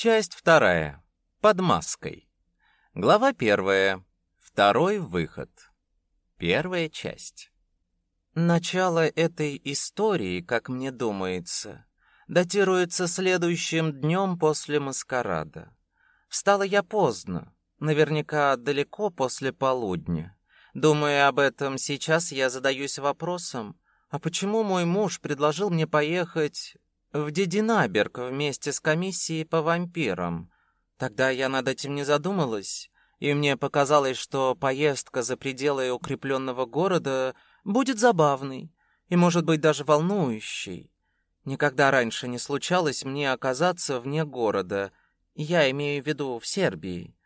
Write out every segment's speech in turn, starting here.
Часть вторая. Под маской. Глава первая. Второй выход. Первая часть. Начало этой истории, как мне думается, датируется следующим днем после маскарада. Встала я поздно, наверняка далеко после полудня. Думая об этом, сейчас я задаюсь вопросом, а почему мой муж предложил мне поехать в Дединаберг вместе с комиссией по вампирам? Тогда я над этим не задумалась, и мне показалось, что поездка за пределы укрепленного города будет забавной и, может быть, даже волнующей. Никогда раньше не случалось мне оказаться вне города, я имею в виду в Сербии.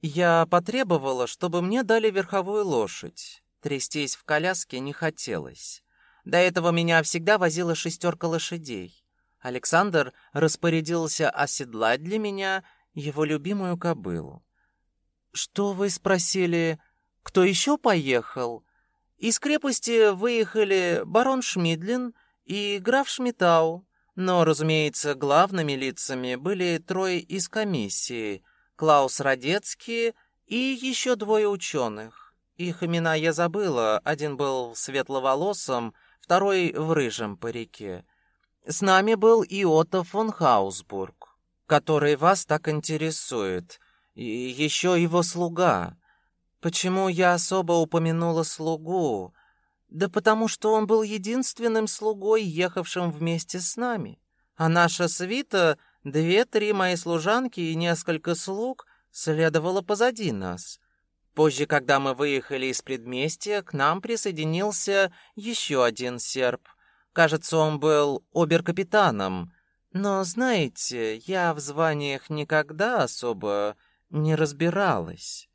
Я потребовала, чтобы мне дали верховую лошадь. Трястись в коляске не хотелось. До этого меня всегда возила шестерка лошадей. Александр распорядился оседлать для меня его любимую кобылу. «Что вы спросили? Кто еще поехал?» Из крепости выехали барон Шмидлин и граф Шмитау, но, разумеется, главными лицами были трое из комиссии — Клаус Радецкий и еще двое ученых. Их имена я забыла, один был светловолосым, второй в рыжем парике. С нами был и Отто фон Хаусбург, который вас так интересует, и еще его слуга. Почему я особо упомянула слугу? Да потому что он был единственным слугой, ехавшим вместе с нами. А наша свита, две-три мои служанки и несколько слуг, следовала позади нас. Позже, когда мы выехали из предместья, к нам присоединился еще один серб. Кажется, он был обер-капитаном. Но, знаете, я в званиях никогда особо не разбиралась.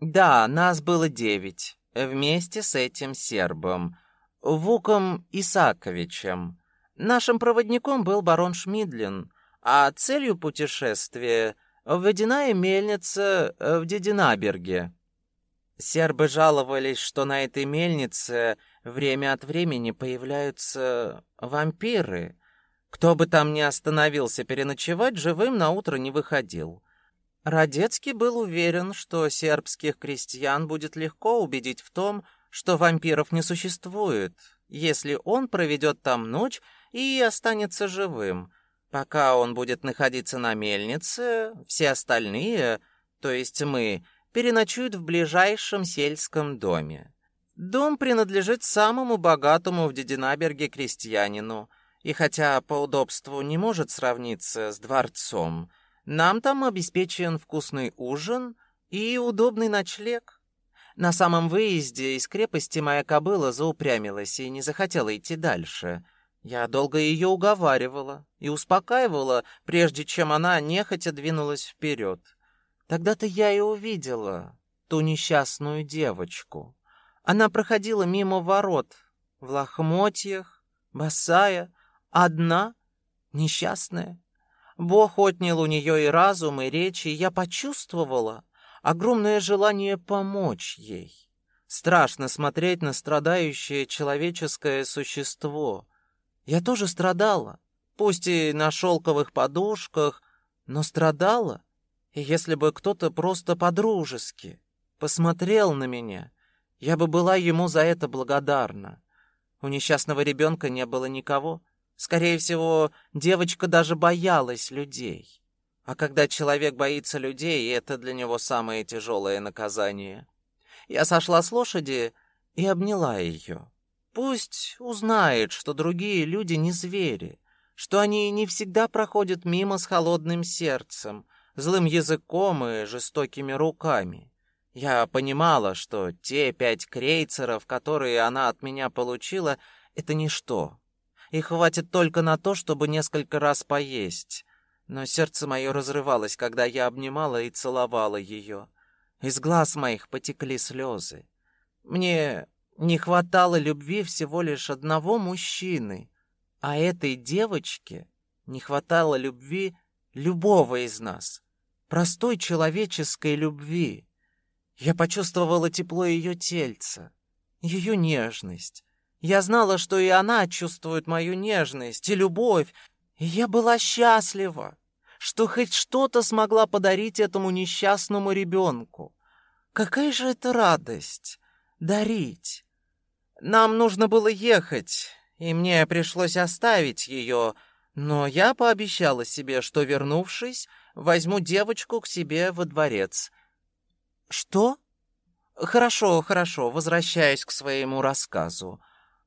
Да, нас было девять, вместе с этим сербом, Вуком Исаковичем. Нашим проводником был барон Шмидлин, а целью путешествия — водяная мельница в Дединаберге. Сербы жаловались, что на этой мельнице время от времени появляются вампиры. Кто бы там ни остановился переночевать, живым на утро не выходил. Радецкий был уверен, что сербских крестьян будет легко убедить в том, что вампиров не существует, если он проведет там ночь и останется живым. Пока он будет находиться на мельнице, все остальные, то есть мы, переночуют в ближайшем сельском доме. Дом принадлежит самому богатому в Дединаберге крестьянину, и хотя по удобству не может сравниться с дворцом, нам там обеспечен вкусный ужин и удобный ночлег. На самом выезде из крепости моя кобыла заупрямилась и не захотела идти дальше. Я долго ее уговаривала и успокаивала, прежде чем она нехотя двинулась вперед. Тогда-то я и увидела ту несчастную девочку. Она проходила мимо ворот, в лохмотьях, босая, одна, несчастная. Бог отнял у нее и разум, и речь, и я почувствовала огромное желание помочь ей. Страшно смотреть на страдающее человеческое существо. Я тоже страдала, пусть и на шелковых подушках, но страдала. И если бы кто-то просто по-дружески посмотрел на меня, я бы была ему за это благодарна. У несчастного ребенка не было никого, Скорее всего, девочка даже боялась людей. А когда человек боится людей, это для него самое тяжелое наказание. Я сошла с лошади и обняла ее. Пусть узнает, что другие люди не звери, что они не всегда проходят мимо с холодным сердцем, злым языком и жестокими руками. Я понимала, что те пять крейцеров, которые она от меня получила, это ничто и хватит только на то, чтобы несколько раз поесть. Но сердце мое разрывалось, когда я обнимала и целовала ее. Из глаз моих потекли слезы. Мне не хватало любви всего лишь одного мужчины, а этой девочке не хватало любви любого из нас, простой человеческой любви. Я почувствовала тепло ее тельца, ее нежность, я знала, что и она чувствует мою нежность и любовь, и я была счастлива. что хоть что-то смогла подарить этому несчастному ребенку. Какая же это радость — дарить. Нам нужно было ехать, и мне пришлось оставить ее, но я пообещала себе, что, вернувшись, возьму девочку к себе во дворец. Что? Хорошо, хорошо, возвращаюсь к своему рассказу.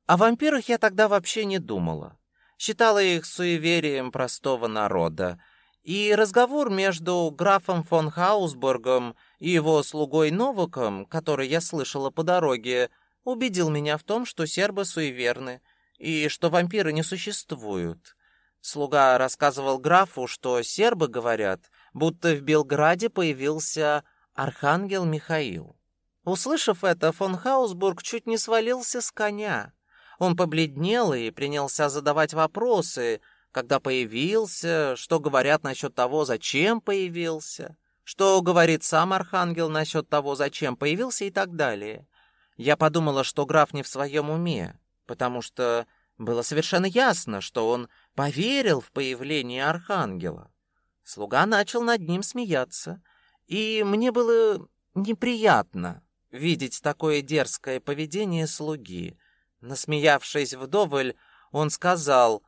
О вампирах я тогда вообще не думала. Считала их суеверием простого народа. И разговор между графом фон Хаусбургом и его слугой Новаком, который я слышала по дороге, убедил меня в том, что сербы суеверны и что вампиры не существуют. Слуга рассказывал графу, что сербы говорят, будто в Белграде появился архангел Михаил. Услышав это, фон Хаусбург чуть не свалился с коня. Он побледнел и принялся задавать вопросы, когда появился, что говорят насчет того, зачем появился, что говорит сам архангел насчет того, зачем появился и так далее. Я подумала, что граф не в своем уме, потому что было совершенно ясно, что он поверил в появление архангела. Слуга начал над ним смеяться, и мне было неприятно видеть такое дерзкое поведение слуги. Насмеявшись вдоволь, он сказал,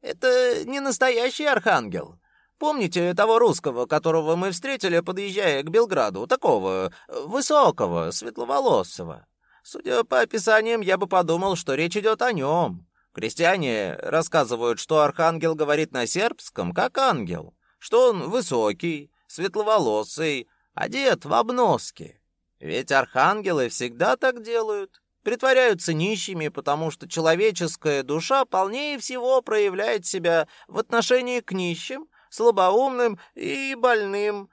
«Это не настоящий архангел. Помните того русского, которого мы встретили, подъезжая к Белграду, такого высокого, светловолосого? Судя по описаниям, я бы подумал, что речь идет о нем. Крестьяне рассказывают, что архангел говорит на сербском, как ангел, что он высокий, светловолосый, одет в обноски. Ведь архангелы всегда так делают притворяются нищими, потому что человеческая душа полнее всего проявляет себя в отношении к нищим, слабоумным и больным.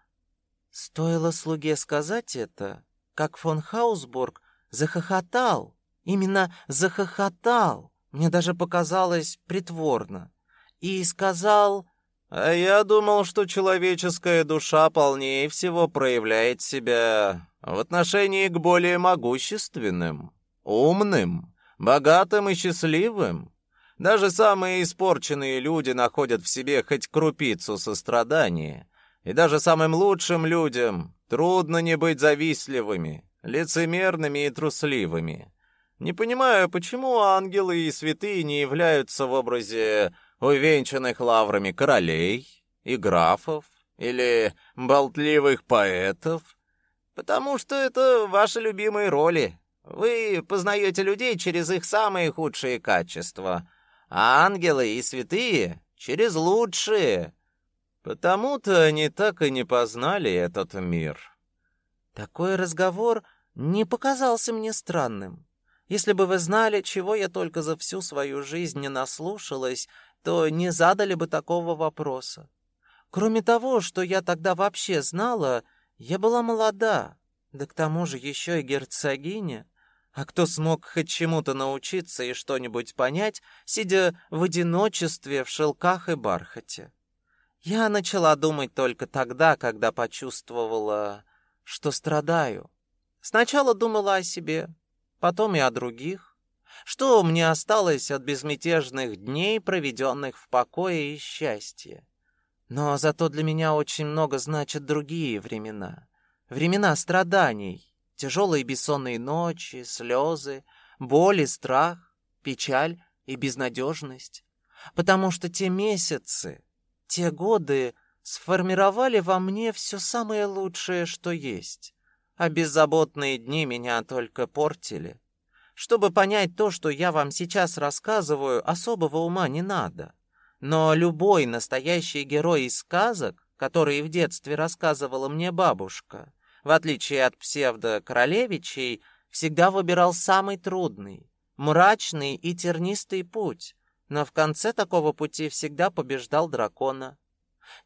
Стоило слуге сказать это, как фон Хаусбург захохотал, именно захохотал, мне даже показалось притворно, и сказал... А я думал, что человеческая душа полнее всего проявляет себя в отношении к более могущественным умным, богатым и счастливым. Даже самые испорченные люди находят в себе хоть крупицу сострадания. И даже самым лучшим людям трудно не быть завистливыми, лицемерными и трусливыми. Не понимаю, почему ангелы и святые не являются в образе увенчанных лаврами королей и графов или болтливых поэтов, потому что это ваши любимые роли, вы познаете людей через их самые худшие качества, а ангелы и святые — через лучшие. Потому-то они так и не познали этот мир. Такой разговор не показался мне странным. Если бы вы знали, чего я только за всю свою жизнь не наслушалась, то не задали бы такого вопроса. Кроме того, что я тогда вообще знала, я была молода, да к тому же еще и герцогиня. А кто смог хоть чему-то научиться и что-нибудь понять, сидя в одиночестве в шелках и бархате? Я начала думать только тогда, когда почувствовала, что страдаю. Сначала думала о себе, потом и о других. Что мне осталось от безмятежных дней, проведенных в покое и счастье? Но зато для меня очень много значат другие времена. Времена страданий, Тяжелые бессонные ночи, слезы, боль и страх, печаль и безнадежность. Потому что те месяцы, те годы сформировали во мне все самое лучшее, что есть. А беззаботные дни меня только портили. Чтобы понять то, что я вам сейчас рассказываю, особого ума не надо. Но любой настоящий герой из сказок, которые в детстве рассказывала мне бабушка, в отличие от псевдо-королевичей, всегда выбирал самый трудный, мрачный и тернистый путь, но в конце такого пути всегда побеждал дракона.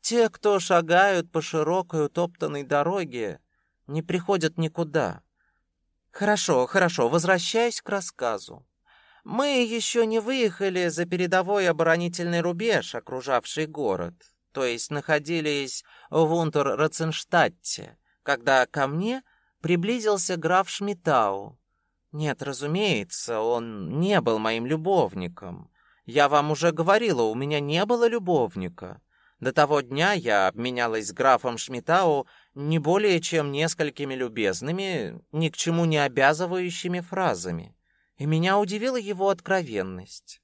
Те, кто шагают по широкой утоптанной дороге, не приходят никуда. Хорошо, хорошо, возвращаюсь к рассказу. Мы еще не выехали за передовой оборонительный рубеж, окружавший город, то есть находились в Унтер-Раценштадте, когда ко мне приблизился граф Шмитау. Нет, разумеется, он не был моим любовником. Я вам уже говорила, у меня не было любовника. До того дня я обменялась с графом Шмитау не более чем несколькими любезными, ни к чему не обязывающими фразами, и меня удивила его откровенность.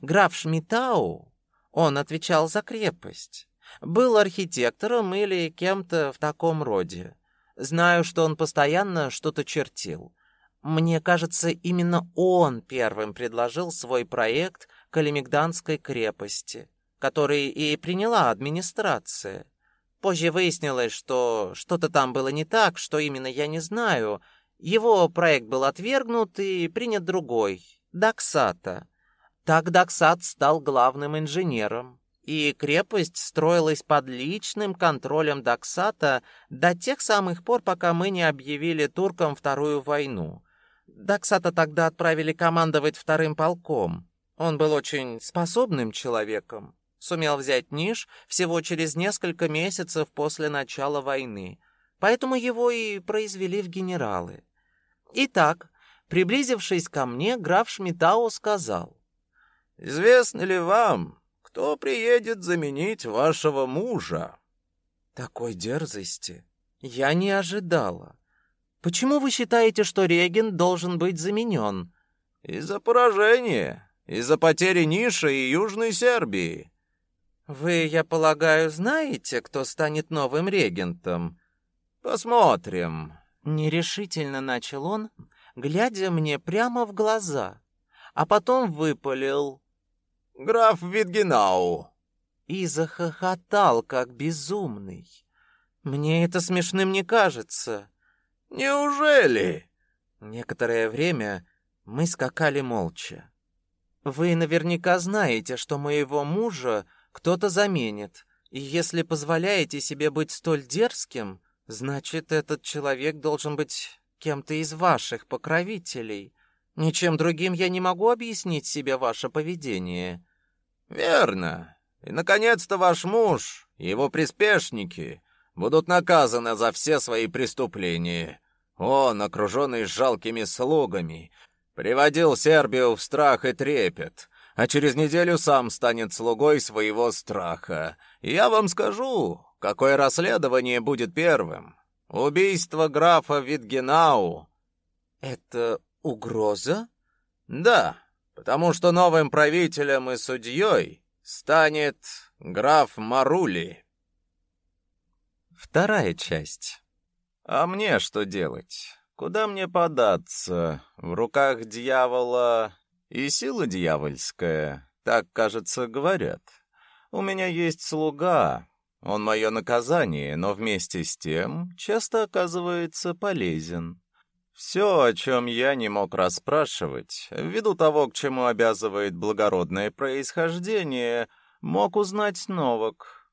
Граф Шмитау, он отвечал за крепость, был архитектором или кем-то в таком роде. Знаю, что он постоянно что-то чертил. Мне кажется, именно он первым предложил свой проект Калимигданской крепости, который и приняла администрация. Позже выяснилось, что что-то там было не так, что именно я не знаю. Его проект был отвергнут и принят другой, Даксата. Так Даксат стал главным инженером, и крепость строилась под личным контролем Даксата до тех самых пор, пока мы не объявили туркам вторую войну. Даксата тогда отправили командовать вторым полком. Он был очень способным человеком, сумел взять Ниш всего через несколько месяцев после начала войны, поэтому его и произвели в генералы. Итак, приблизившись ко мне, граф Шмитау сказал, «Известно ли вам, кто приедет заменить вашего мужа?» Такой дерзости я не ожидала. Почему вы считаете, что регент должен быть заменен? Из-за поражения, из-за потери Ниша и Южной Сербии. Вы, я полагаю, знаете, кто станет новым регентом? Посмотрим. Нерешительно начал он, глядя мне прямо в глаза, а потом выпалил: "Граф Витгенау". И захохотал как безумный. Мне это смешным не кажется. Неужели? Некоторое время мы скакали молча. Вы наверняка знаете, что моего мужа кто-то заменит. И если позволяете себе быть столь дерзким, значит, этот человек должен быть кем-то из ваших покровителей. Ничем другим я не могу объяснить себе ваше поведение. Верно. И наконец-то ваш муж и его приспешники будут наказаны за все свои преступления. Он, окруженный жалкими слугами, приводил Сербию в страх и трепет, а через неделю сам станет слугой своего страха. я вам скажу, какое расследование будет первым. Убийство графа Витгенау. Это угроза? Да, потому что новым правителем и судьей станет граф Марули. Вторая часть. А мне что делать? Куда мне податься? В руках дьявола и сила дьявольская, так, кажется, говорят. У меня есть слуга, он мое наказание, но вместе с тем часто оказывается полезен. Все, о чем я не мог расспрашивать, ввиду того, к чему обязывает благородное происхождение, мог узнать Новок.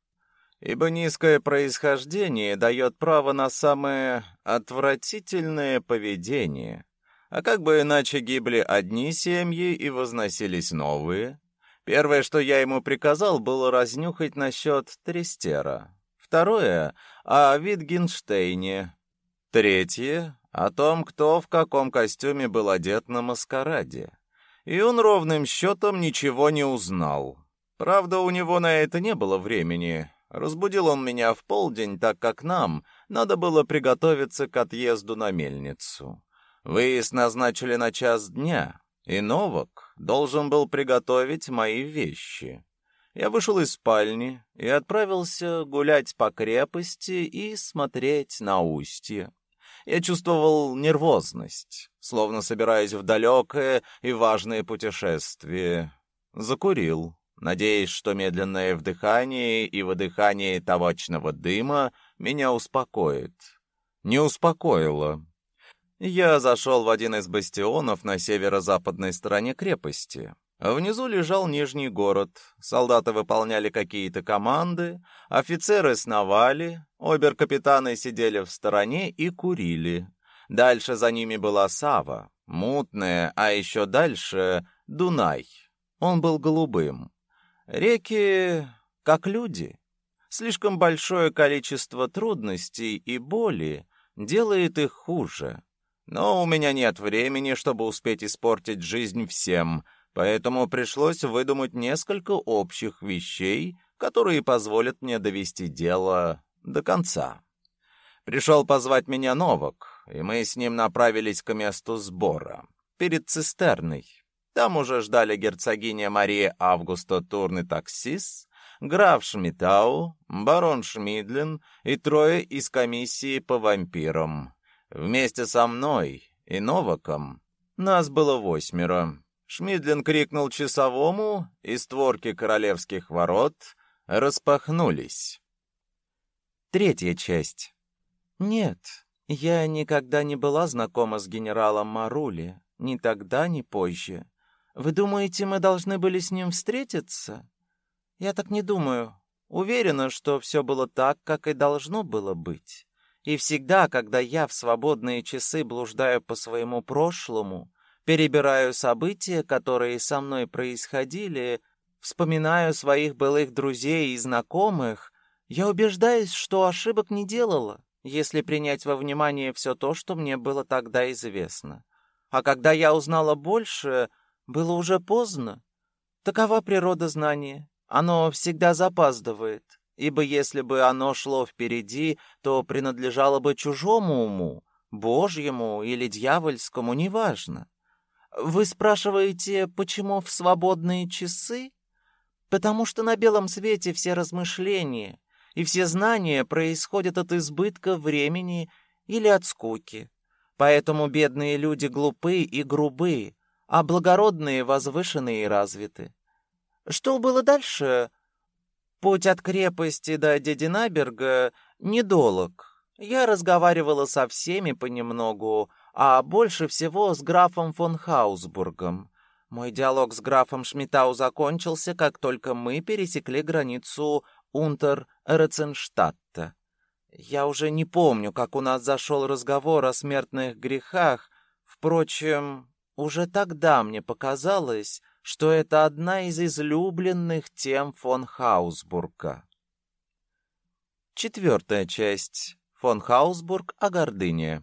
Ибо низкое происхождение дает право на самое отвратительное поведение. А как бы иначе гибли одни семьи и возносились новые? Первое, что я ему приказал, было разнюхать насчет Трестера. Второе — о Витгенштейне. Третье — о том, кто в каком костюме был одет на маскараде. И он ровным счетом ничего не узнал. Правда, у него на это не было времени. Разбудил он меня в полдень, так как нам надо было приготовиться к отъезду на мельницу. Выезд назначили на час дня, и Новак должен был приготовить мои вещи. Я вышел из спальни и отправился гулять по крепости и смотреть на устье. Я чувствовал нервозность, словно собираясь в далекое и важное путешествие. Закурил, надеясь, что медленное вдыхание и выдыхание табачного дыма меня успокоит. Не успокоило. Я зашел в один из бастионов на северо-западной стороне крепости. Внизу лежал Нижний город. Солдаты выполняли какие-то команды, офицеры сновали, обер-капитаны сидели в стороне и курили. Дальше за ними была Сава, мутная, а еще дальше — Дунай. Он был голубым. Реки как люди. Слишком большое количество трудностей и боли делает их хуже. Но у меня нет времени, чтобы успеть испортить жизнь всем, поэтому пришлось выдумать несколько общих вещей, которые позволят мне довести дело до конца. Пришел позвать меня Новак, и мы с ним направились к месту сбора, перед цистерной. Там уже ждали герцогиня Мария Августа Турн Таксис, граф Шмитау, барон Шмидлин и трое из комиссии по вампирам. Вместе со мной и Новаком нас было восьмеро. Шмидлин крикнул часовому, и створки королевских ворот распахнулись. Третья часть. Нет, я никогда не была знакома с генералом Марули, ни тогда, ни позже. Вы думаете, мы должны были с ним встретиться? Я так не думаю. Уверена, что все было так, как и должно было быть. И всегда, когда я в свободные часы блуждаю по своему прошлому, перебираю события, которые со мной происходили, вспоминаю своих былых друзей и знакомых, я убеждаюсь, что ошибок не делала, если принять во внимание все то, что мне было тогда известно. А когда я узнала больше, было уже поздно. Такова природа знания. Оно всегда запаздывает ибо если бы оно шло впереди, то принадлежало бы чужому уму, божьему или дьявольскому, неважно. Вы спрашиваете, почему в свободные часы? Потому что на белом свете все размышления и все знания происходят от избытка времени или от скуки. Поэтому бедные люди глупы и грубы, а благородные возвышены и развиты. Что было дальше, Путь от крепости до Дединаберга недолог. Я разговаривала со всеми понемногу, а больше всего с графом фон Хаусбургом. Мой диалог с графом Шмитау закончился, как только мы пересекли границу Унтер-Реценштадта. Я уже не помню, как у нас зашел разговор о смертных грехах. Впрочем, уже тогда мне показалось, что это одна из излюбленных тем фон Хаусбурга. Четвертая часть. Фон Хаусбург о гордыне.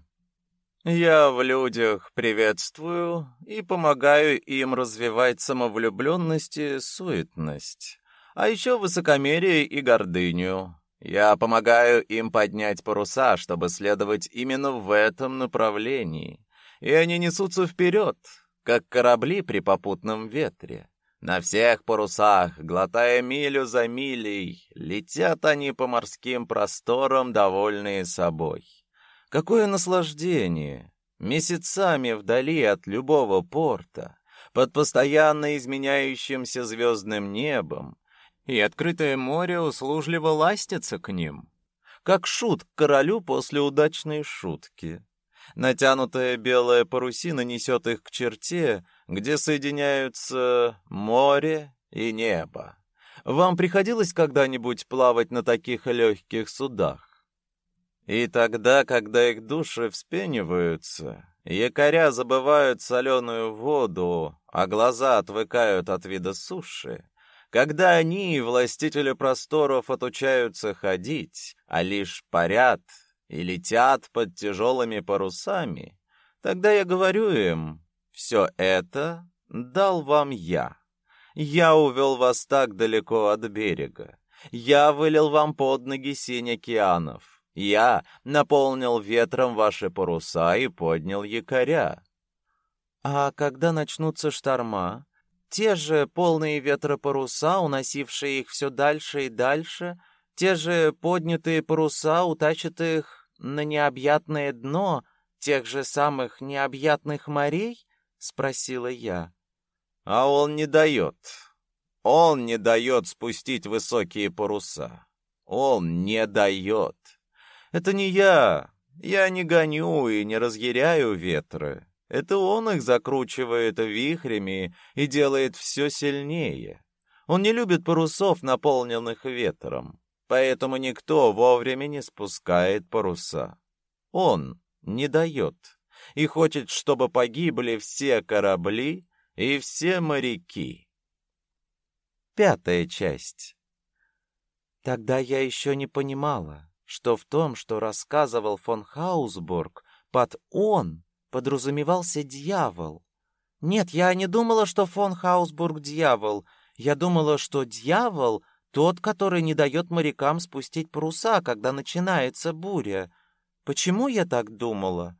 Я в людях приветствую и помогаю им развивать самовлюбленность и суетность, а еще высокомерие и гордыню. Я помогаю им поднять паруса, чтобы следовать именно в этом направлении, и они несутся вперед, как корабли при попутном ветре. На всех парусах, глотая милю за милей, летят они по морским просторам, довольные собой. Какое наслаждение! Месяцами вдали от любого порта, под постоянно изменяющимся звездным небом, и открытое море услужливо ластится к ним, как шут к королю после удачной шутки. Натянутая белая парусина несет их к черте, где соединяются море и небо. Вам приходилось когда-нибудь плавать на таких легких судах? И тогда, когда их души вспениваются, якоря забывают соленую воду, а глаза отвыкают от вида суши, когда они, властители просторов, отучаются ходить, а лишь парят и летят под тяжелыми парусами, тогда я говорю им, все это дал вам я. Я увел вас так далеко от берега. Я вылил вам под ноги синь океанов. Я наполнил ветром ваши паруса и поднял якоря. А когда начнутся шторма, те же полные ветра паруса, уносившие их все дальше и дальше, те же поднятые паруса утащат их на необъятное дно тех же самых необъятных морей?» — спросила я. «А он не дает. Он не дает спустить высокие паруса. Он не дает. Это не я. Я не гоню и не разъяряю ветры. Это он их закручивает вихрями и делает все сильнее. Он не любит парусов, наполненных ветром поэтому никто вовремя не спускает паруса. Он не дает и хочет, чтобы погибли все корабли и все моряки. Пятая часть. Тогда я еще не понимала, что в том, что рассказывал фон Хаусбург, под «он» подразумевался дьявол. Нет, я не думала, что фон Хаусбург — дьявол. Я думала, что дьявол Тот, который не дает морякам спустить паруса, когда начинается буря. Почему я так думала?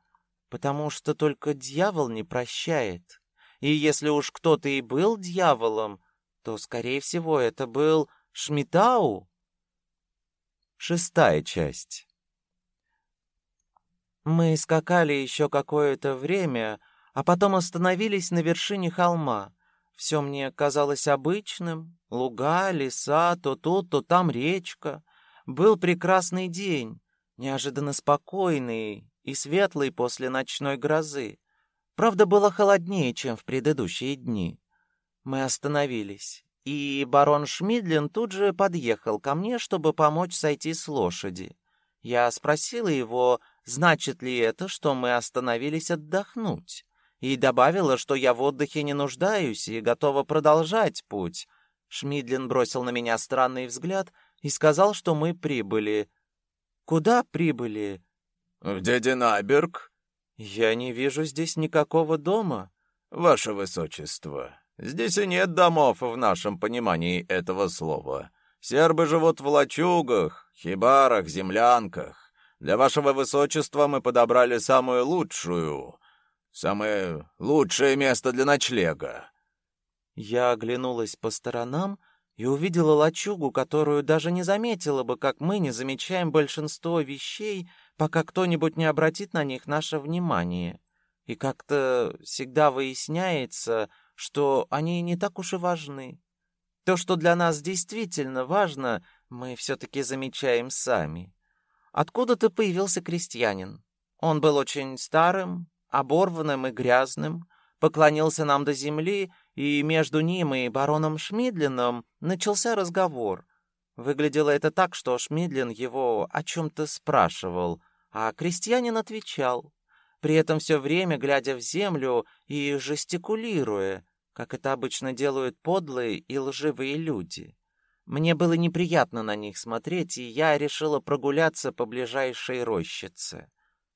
Потому что только дьявол не прощает. И если уж кто-то и был дьяволом, то, скорее всего, это был Шмитау. Шестая часть. Мы скакали еще какое-то время, а потом остановились на вершине холма. Все мне казалось обычным. Луга, леса, то тут, то там речка. Был прекрасный день, неожиданно спокойный и светлый после ночной грозы. Правда, было холоднее, чем в предыдущие дни. Мы остановились, и барон Шмидлин тут же подъехал ко мне, чтобы помочь сойти с лошади. Я спросила его, значит ли это, что мы остановились отдохнуть и добавила, что я в отдыхе не нуждаюсь и готова продолжать путь. Шмидлин бросил на меня странный взгляд и сказал, что мы прибыли. Куда прибыли? В Дединаберг. Я не вижу здесь никакого дома. Ваше высочество, здесь и нет домов в нашем понимании этого слова. Сербы живут в лачугах, хибарах, землянках. Для вашего высочества мы подобрали самую лучшую, Самое лучшее место для ночлега. Я оглянулась по сторонам и увидела лачугу, которую даже не заметила бы, как мы не замечаем большинство вещей, пока кто-нибудь не обратит на них наше внимание. И как-то всегда выясняется, что они не так уж и важны. То, что для нас действительно важно, мы все-таки замечаем сами. Откуда-то появился крестьянин. Он был очень старым, оборванным и грязным, поклонился нам до земли, и между ним и бароном Шмидлином начался разговор. Выглядело это так, что Шмидлин его о чем-то спрашивал, а крестьянин отвечал, при этом все время глядя в землю и жестикулируя, как это обычно делают подлые и лживые люди. Мне было неприятно на них смотреть, и я решила прогуляться по ближайшей рощице.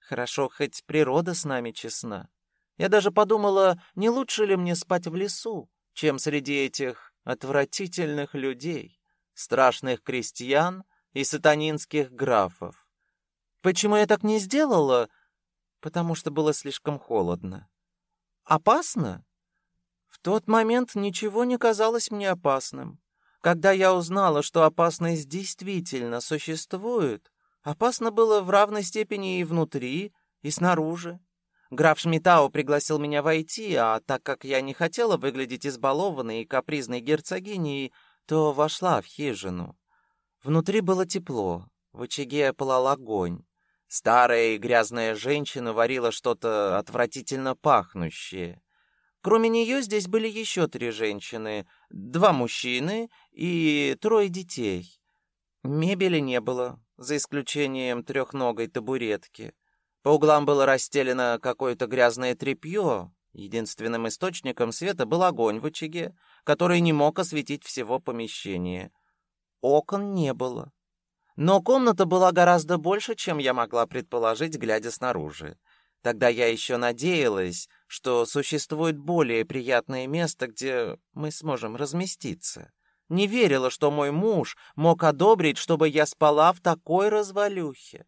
Хорошо, хоть природа с нами честна. Я даже подумала, не лучше ли мне спать в лесу, чем среди этих отвратительных людей, страшных крестьян и сатанинских графов. Почему я так не сделала? Потому что было слишком холодно. Опасно? В тот момент ничего не казалось мне опасным. Когда я узнала, что опасность действительно существует, Опасно было в равной степени и внутри, и снаружи. Граф Шмитау пригласил меня войти, а так как я не хотела выглядеть избалованной и капризной герцогиней, то вошла в хижину. Внутри было тепло, в очаге пылал огонь. Старая и грязная женщина варила что-то отвратительно пахнущее. Кроме нее здесь были еще три женщины, два мужчины и трое детей. Мебели не было, за исключением трехногой табуретки. По углам было расстелено какое-то грязное тряпье. Единственным источником света был огонь в очаге, который не мог осветить всего помещения. Окон не было. Но комната была гораздо больше, чем я могла предположить, глядя снаружи. Тогда я еще надеялась, что существует более приятное место, где мы сможем разместиться. Не верила, что мой муж мог одобрить, чтобы я спала в такой развалюхе.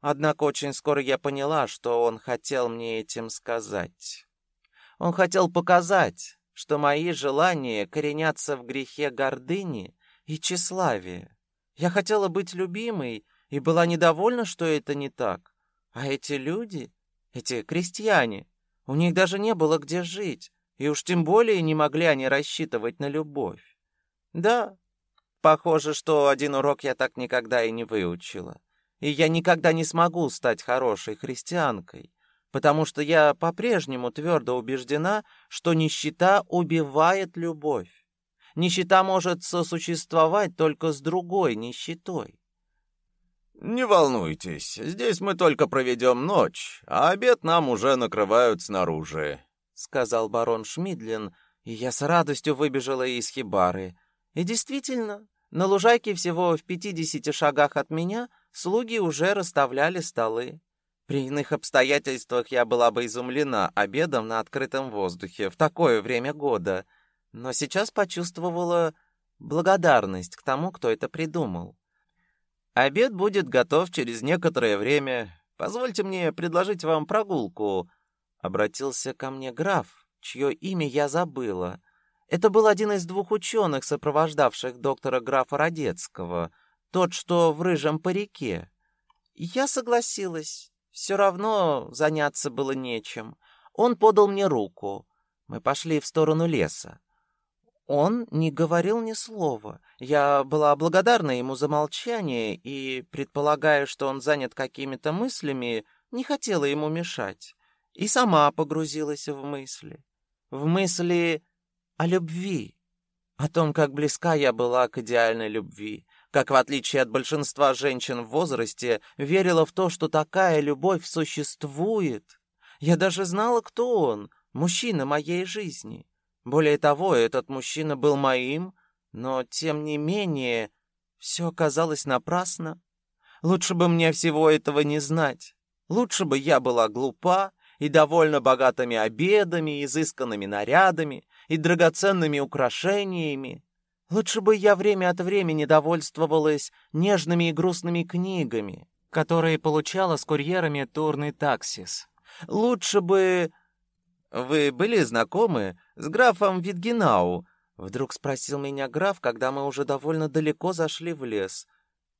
Однако очень скоро я поняла, что он хотел мне этим сказать. Он хотел показать, что мои желания коренятся в грехе гордыни и тщеславия. Я хотела быть любимой и была недовольна, что это не так. А эти люди, эти крестьяне, у них даже не было где жить, и уж тем более не могли они рассчитывать на любовь. Да, похоже, что один урок я так никогда и не выучила. И я никогда не смогу стать хорошей христианкой, потому что я по-прежнему твердо убеждена, что нищета убивает любовь. Нищета может сосуществовать только с другой нищетой. «Не волнуйтесь, здесь мы только проведем ночь, а обед нам уже накрывают снаружи», — сказал барон Шмидлин, и я с радостью выбежала из хибары. И действительно, на лужайке всего в пятидесяти шагах от меня слуги уже расставляли столы. При иных обстоятельствах я была бы изумлена обедом на открытом воздухе в такое время года, но сейчас почувствовала благодарность к тому, кто это придумал. Обед будет готов через некоторое время. Позвольте мне предложить вам прогулку. Обратился ко мне граф, чье имя я забыла. Это был один из двух ученых, сопровождавших доктора графа Родецкого, тот, что в рыжем парике. Я согласилась. Все равно заняться было нечем. Он подал мне руку. Мы пошли в сторону леса. Он не говорил ни слова. Я была благодарна ему за молчание и, предполагая, что он занят какими-то мыслями, не хотела ему мешать. И сама погрузилась в мысли. В мысли о любви. О том, как близка я была к идеальной любви. Как, в отличие от большинства женщин в возрасте, верила в то, что такая любовь существует. Я даже знала, кто он, мужчина моей жизни. Более того, этот мужчина был моим, но, тем не менее, все оказалось напрасно. Лучше бы мне всего этого не знать. Лучше бы я была глупа и довольно богатыми обедами, изысканными нарядами и драгоценными украшениями. Лучше бы я время от времени довольствовалась нежными и грустными книгами, которые получала с курьерами турный таксис. Лучше бы... Вы были знакомы с графом Витгенау?» — вдруг спросил меня граф, когда мы уже довольно далеко зашли в лес.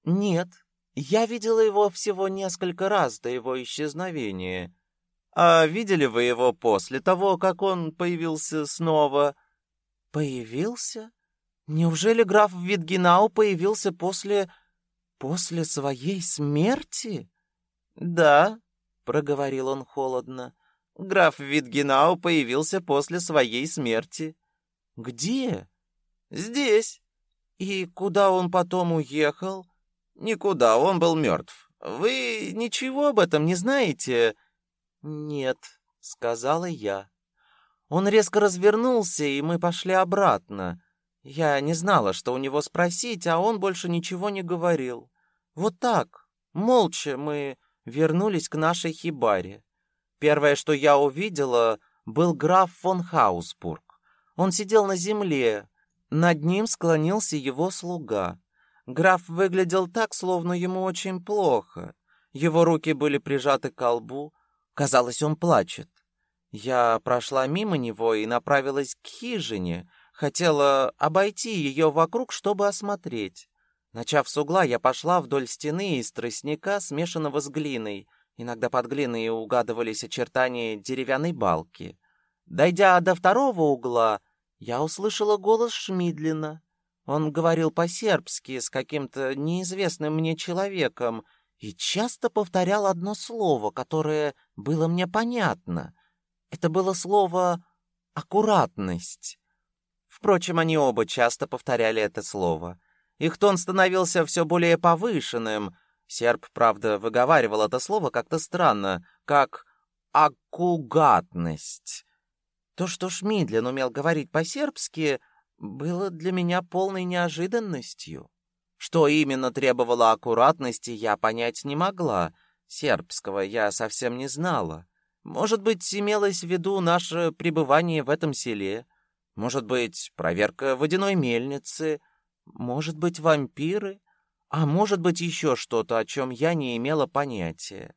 «Нет, я видела его всего несколько раз до его исчезновения». «А видели вы его после того, как он появился снова?» «Появился? Неужели граф Витгенау появился после... после своей смерти?» «Да», — проговорил он холодно. Граф Витгенау появился после своей смерти. Где? Здесь. И куда он потом уехал? Никуда, он был мертв. Вы ничего об этом не знаете? Нет, сказала я. Он резко развернулся, и мы пошли обратно. Я не знала, что у него спросить, а он больше ничего не говорил. Вот так, молча мы вернулись к нашей хибаре. Первое, что я увидела, был граф фон Хаусбург. Он сидел на земле, над ним склонился его слуга. Граф выглядел так, словно ему очень плохо. Его руки были прижаты к колбу. Казалось, он плачет. Я прошла мимо него и направилась к хижине. Хотела обойти ее вокруг, чтобы осмотреть. Начав с угла, я пошла вдоль стены из тростника, смешанного с глиной, Иногда под глиной угадывались очертания деревянной балки. Дойдя до второго угла, я услышала голос Шмидлина. Он говорил по-сербски с каким-то неизвестным мне человеком и часто повторял одно слово, которое было мне понятно. Это было слово «аккуратность». Впрочем, они оба часто повторяли это слово. Их тон становился все более повышенным — Серб, правда, выговаривал это слово как-то странно, как «аккугатность». То, что Шмидлин умел говорить по-сербски, было для меня полной неожиданностью. Что именно требовало аккуратности, я понять не могла. Сербского я совсем не знала. Может быть, имелось в виду наше пребывание в этом селе. Может быть, проверка водяной мельницы. Может быть, вампиры. А может быть, еще что-то, о чем я не имела понятия.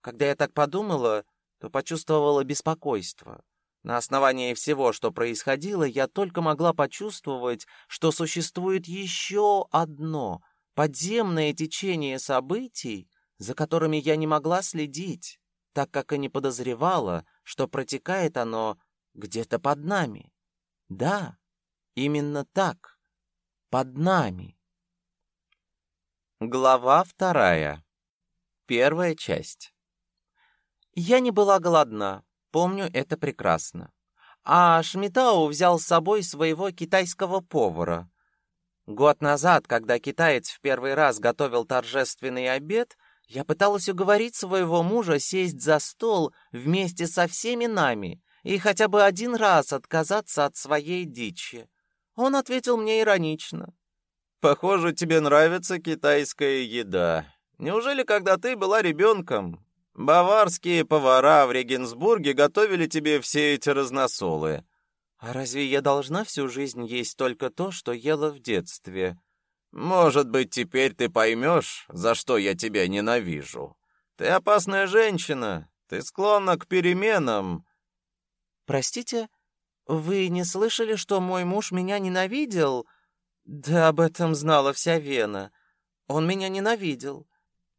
Когда я так подумала, то почувствовала беспокойство. На основании всего, что происходило, я только могла почувствовать, что существует еще одно подземное течение событий, за которыми я не могла следить, так как и не подозревала, что протекает оно где-то под нами. Да, именно так, под нами. Глава вторая. Первая часть. Я не была голодна, помню это прекрасно. А Шмитау взял с собой своего китайского повара. Год назад, когда китаец в первый раз готовил торжественный обед, я пыталась уговорить своего мужа сесть за стол вместе со всеми нами и хотя бы один раз отказаться от своей дичи. Он ответил мне иронично. Похоже, тебе нравится китайская еда. Неужели, когда ты была ребенком, баварские повара в Регенсбурге готовили тебе все эти разносолы? А разве я должна всю жизнь есть только то, что ела в детстве? Может быть, теперь ты поймешь, за что я тебя ненавижу. Ты опасная женщина, ты склонна к переменам. Простите, вы не слышали, что мой муж меня ненавидел? Да об этом знала вся Вена. Он меня ненавидел.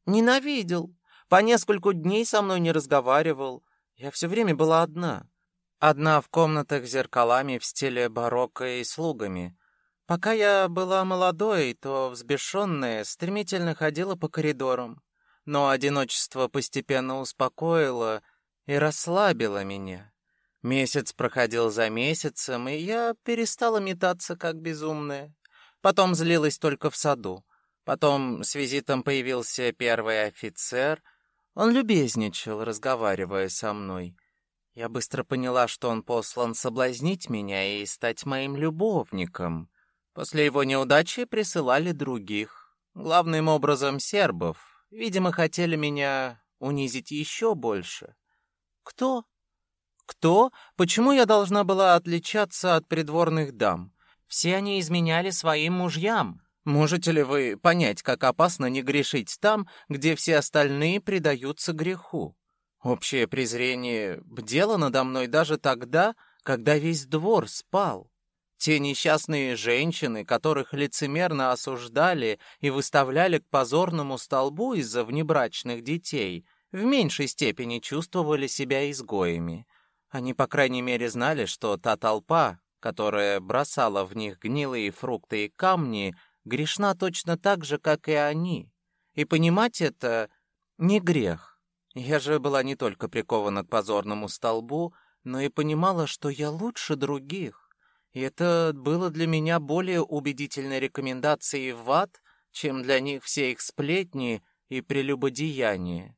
Ненавидел. По нескольку дней со мной не разговаривал. Я все время была одна. Одна в комнатах с зеркалами в стиле барокко и слугами. Пока я была молодой, то взбешенная стремительно ходила по коридорам. Но одиночество постепенно успокоило и расслабило меня. Месяц проходил за месяцем, и я перестала метаться как безумная. Потом злилась только в саду. Потом с визитом появился первый офицер. Он любезничал, разговаривая со мной. Я быстро поняла, что он послан соблазнить меня и стать моим любовником. После его неудачи присылали других, главным образом сербов. Видимо, хотели меня унизить еще больше. Кто? Кто? Почему я должна была отличаться от придворных дам? Все они изменяли своим мужьям. Можете ли вы понять, как опасно не грешить там, где все остальные предаются греху? Общее презрение бдело надо мной даже тогда, когда весь двор спал. Те несчастные женщины, которых лицемерно осуждали и выставляли к позорному столбу из-за внебрачных детей, в меньшей степени чувствовали себя изгоями. Они, по крайней мере, знали, что та толпа, которая бросала в них гнилые фрукты и камни, грешна точно так же, как и они. И понимать это не грех. Я же была не только прикована к позорному столбу, но и понимала, что я лучше других. Это было для меня более убедительной рекомендацией в ад, чем для них все их сплетни и прелюбодеяния.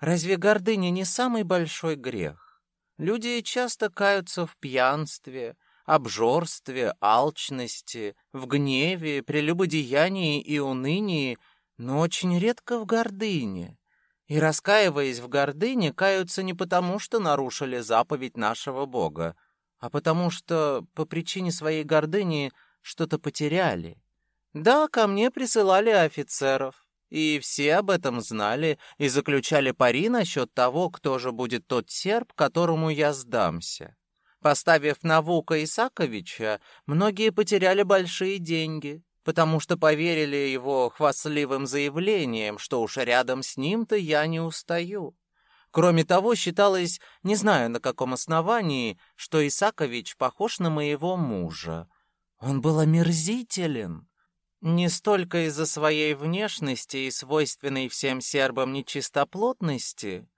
Разве гордыня не самый большой грех? Люди часто каются в пьянстве, обжорстве, алчности, в гневе, прелюбодеянии и унынии, но очень редко в гордыне. И, раскаиваясь в гордыне, каются не потому, что нарушили заповедь нашего Бога, а потому что по причине своей гордыни что-то потеряли. Да, ко мне присылали офицеров, и все об этом знали и заключали пари насчет того, кто же будет тот серб, которому я сдамся. Поставив на Вука Исаковича, многие потеряли большие деньги, потому что поверили его хвастливым заявлениям, что уж рядом с ним-то я не устаю. Кроме того, считалось, не знаю на каком основании, что Исакович похож на моего мужа. Он был омерзителен. Не столько из-за своей внешности и свойственной всем сербам нечистоплотности,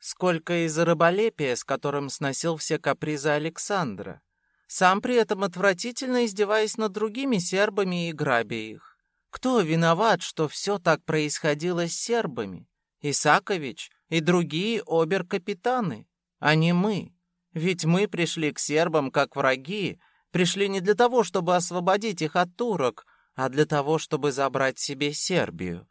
сколько из-за раболепия, с которым сносил все капризы Александра сам при этом отвратительно издеваясь над другими сербами и грабя их. Кто виноват, что все так происходило с сербами? Исакович и другие обер-капитаны, а не мы. Ведь мы пришли к сербам как враги, пришли не для того, чтобы освободить их от турок, а для того, чтобы забрать себе Сербию.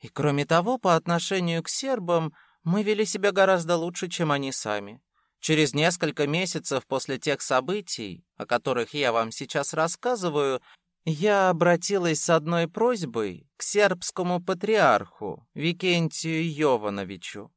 И кроме того, по отношению к сербам мы вели себя гораздо лучше, чем они сами. Через несколько месяцев после тех событий, о которых я вам сейчас рассказываю, я обратилась с одной просьбой к сербскому патриарху Викентию Йовановичу.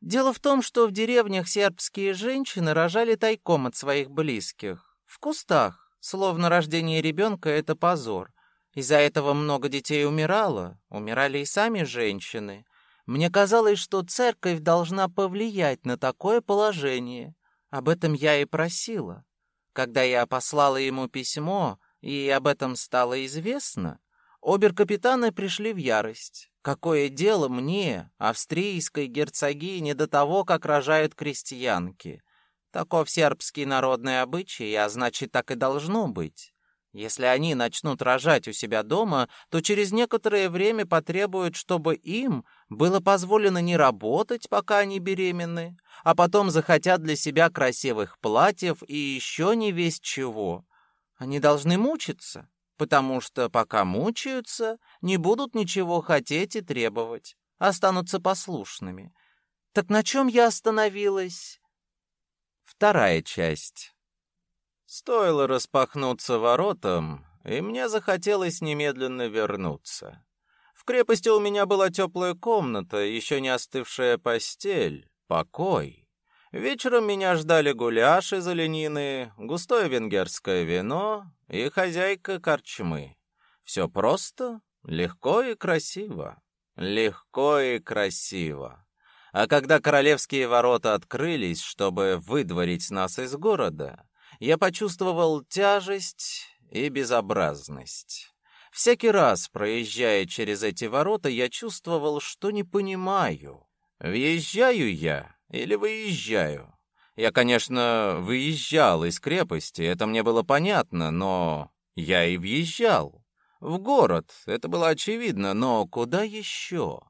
Дело в том, что в деревнях сербские женщины рожали тайком от своих близких, в кустах, словно рождение ребенка — это позор. Из-за этого много детей умирало, умирали и сами женщины. Мне казалось, что церковь должна повлиять на такое положение. Об этом я и просила. Когда я послала ему письмо, и об этом стало известно, обер-капитаны пришли в ярость. Какое дело мне, австрийской герцогине, до того, как рожают крестьянки? Таков сербский народный обычай, а значит, так и должно быть. Если они начнут рожать у себя дома, то через некоторое время потребуют, чтобы им было позволено не работать, пока они беременны, а потом захотят для себя красивых платьев и еще не весь чего. Они должны мучиться, потому что пока мучаются, не будут ничего хотеть и требовать, останутся послушными. Так на чем я остановилась? Вторая часть. Стоило распахнуться воротам, и мне захотелось немедленно вернуться. В крепости у меня была теплая комната, еще не остывшая постель, покой. Вечером меня ждали гуляш из оленины, густое венгерское вино и хозяйка корчмы. Все просто, легко и красиво. Легко и красиво. А когда королевские ворота открылись, чтобы выдворить нас из города, я почувствовал тяжесть и безобразность. Всякий раз, проезжая через эти ворота, я чувствовал, что не понимаю, въезжаю я или выезжаю. Я, конечно, выезжал из крепости, это мне было понятно, но я и въезжал. В город, это было очевидно, но куда еще?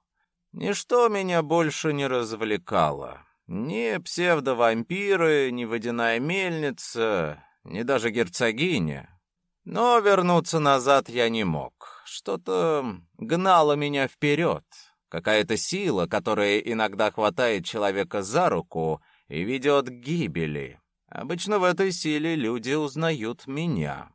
Ничто меня больше не развлекало. Ни псевдовампиры, ни водяная мельница, ни даже герцогиня. Но вернуться назад я не мог. Что-то гнало меня вперед. Какая-то сила, которая иногда хватает человека за руку и ведет к гибели. Обычно в этой силе люди узнают меня.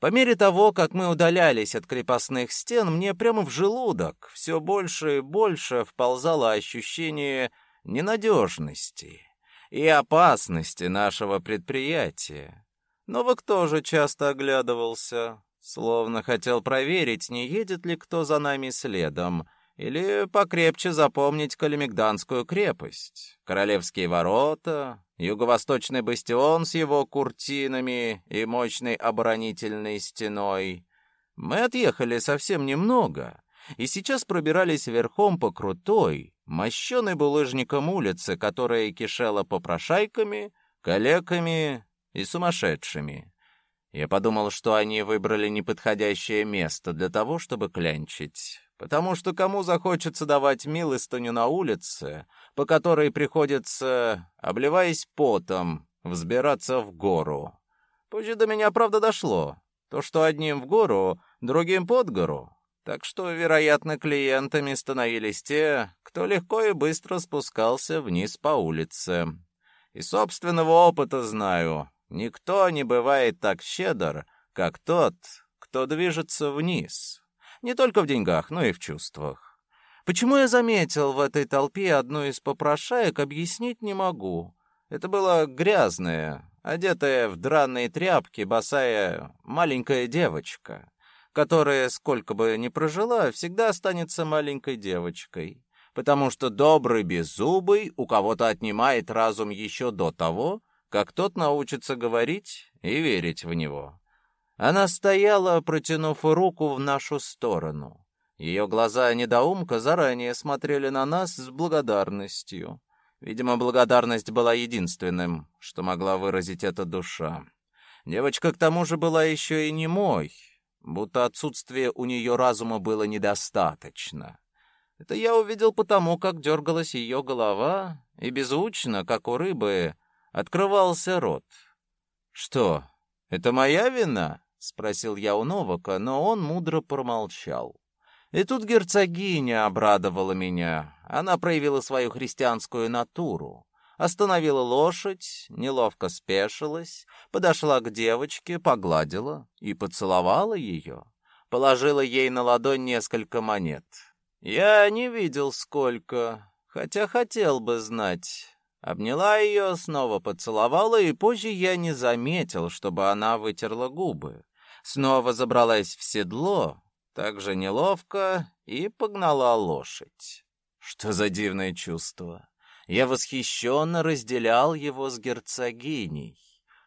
По мере того, как мы удалялись от крепостных стен, мне прямо в желудок все больше и больше вползало ощущение ненадежности и опасности нашего предприятия. Новак тоже часто оглядывался, словно хотел проверить, не едет ли кто за нами следом, или покрепче запомнить Калимигданскую крепость, Королевские ворота, юго-восточный бастион с его куртинами и мощной оборонительной стеной. Мы отъехали совсем немного, и сейчас пробирались верхом по крутой, мощенной булыжником улице, которая кишела попрошайками, калеками и сумасшедшими. Я подумал, что они выбрали неподходящее место для того, чтобы клянчить. Потому что кому захочется давать милостыню на улице, по которой приходится, обливаясь потом, взбираться в гору? Позже до меня правда дошло. То, что одним в гору, другим под гору, так что, вероятно, клиентами становились те, кто легко и быстро спускался вниз по улице. И собственного опыта знаю, никто не бывает так щедр, как тот, кто движется вниз. Не только в деньгах, но и в чувствах. Почему я заметил в этой толпе одну из попрошаек, объяснить не могу. Это была грязная, одетая в драные тряпки, босая маленькая девочка которая, сколько бы ни прожила, всегда останется маленькой девочкой. Потому что добрый беззубый у кого-то отнимает разум еще до того, как тот научится говорить и верить в него. Она стояла, протянув руку в нашу сторону. Ее глаза недоумка заранее смотрели на нас с благодарностью. Видимо, благодарность была единственным, что могла выразить эта душа. Девочка к тому же была еще и не мой, будто отсутствие у нее разума было недостаточно. Это я увидел потому, как дергалась ее голова, и беззвучно, как у рыбы, открывался рот. «Что, это моя вина?» — спросил я у Новака, но он мудро промолчал. И тут герцогиня обрадовала меня. Она проявила свою христианскую натуру остановила лошадь, неловко спешилась, подошла к девочке, погладила и поцеловала ее. Положила ей на ладонь несколько монет. Я не видел сколько, хотя хотел бы знать. Обняла ее, снова поцеловала, и позже я не заметил, чтобы она вытерла губы. Снова забралась в седло, также неловко, и погнала лошадь. Что за дивное чувство! я восхищенно разделял его с герцогиней.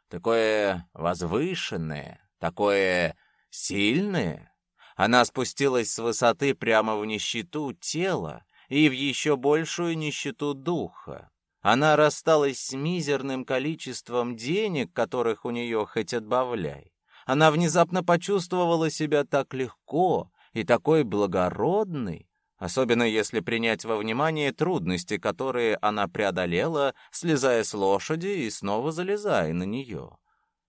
Такое возвышенное, такое сильное. Она спустилась с высоты прямо в нищету тела и в еще большую нищету духа. Она рассталась с мизерным количеством денег, которых у нее хоть отбавляй. Она внезапно почувствовала себя так легко и такой благородной, особенно если принять во внимание трудности, которые она преодолела, слезая с лошади и снова залезая на нее.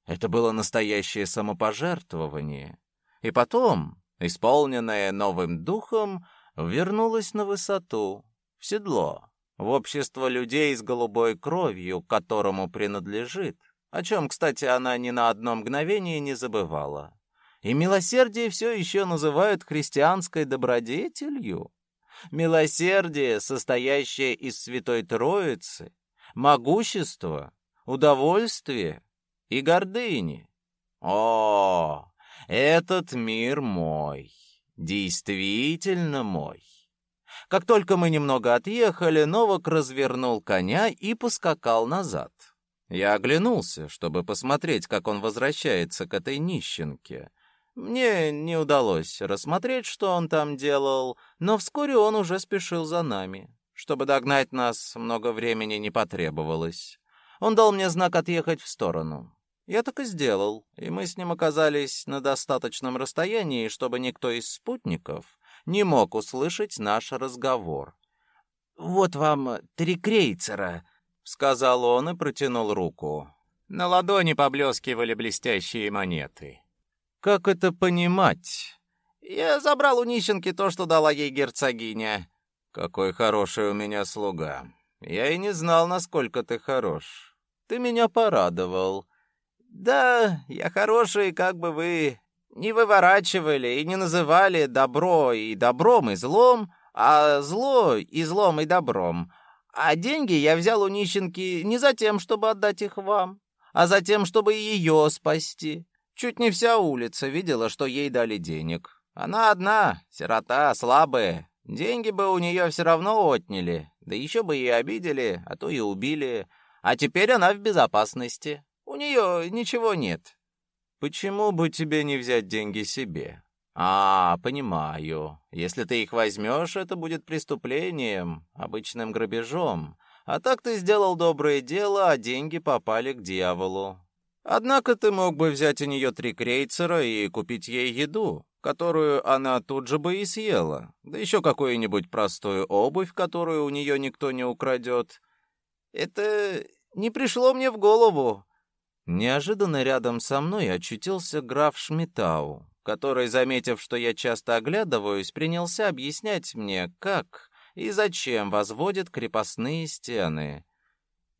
Это было настоящее самопожертвование. И потом, исполненная новым духом, вернулась на высоту, в седло, в общество людей с голубой кровью, которому принадлежит, о чем, кстати, она ни на одно мгновение не забывала. И милосердие все еще называют христианской добродетелью. Милосердие, состоящее из Святой Троицы, могущество, удовольствие и гордыни. О, этот мир мой, действительно мой. Как только мы немного отъехали, Новак развернул коня и поскакал назад. Я оглянулся, чтобы посмотреть, как он возвращается к этой нищенке. Мне не удалось рассмотреть, что он там делал, но вскоре он уже спешил за нами. Чтобы догнать нас, много времени не потребовалось. Он дал мне знак отъехать в сторону. Я так и сделал, и мы с ним оказались на достаточном расстоянии, чтобы никто из спутников не мог услышать наш разговор. «Вот вам три крейцера», — сказал он и протянул руку. На ладони поблескивали блестящие монеты. Как это понимать? Я забрал у нищенки то, что дала ей герцогиня. Какой хороший у меня слуга. Я и не знал, насколько ты хорош. Ты меня порадовал. Да, я хороший, как бы вы не выворачивали и не называли добро и добром и злом, а зло и злом и добром. А деньги я взял у нищенки не за тем, чтобы отдать их вам, а за тем, чтобы ее спасти. Чуть не вся улица видела, что ей дали денег. Она одна, сирота, слабая. Деньги бы у нее все равно отняли, да еще бы и обидели, а то и убили. А теперь она в безопасности. У нее ничего нет. Почему бы тебе не взять деньги себе? А, понимаю. Если ты их возьмешь, это будет преступлением, обычным грабежом. А так ты сделал доброе дело, а деньги попали к дьяволу. Однако ты мог бы взять у нее три крейцера и купить ей еду, которую она тут же бы и съела, да еще какую-нибудь простую обувь, которую у нее никто не украдет. Это не пришло мне в голову. Неожиданно рядом со мной очутился граф Шмитау, который, заметив, что я часто оглядываюсь, принялся объяснять мне, как и зачем возводят крепостные стены.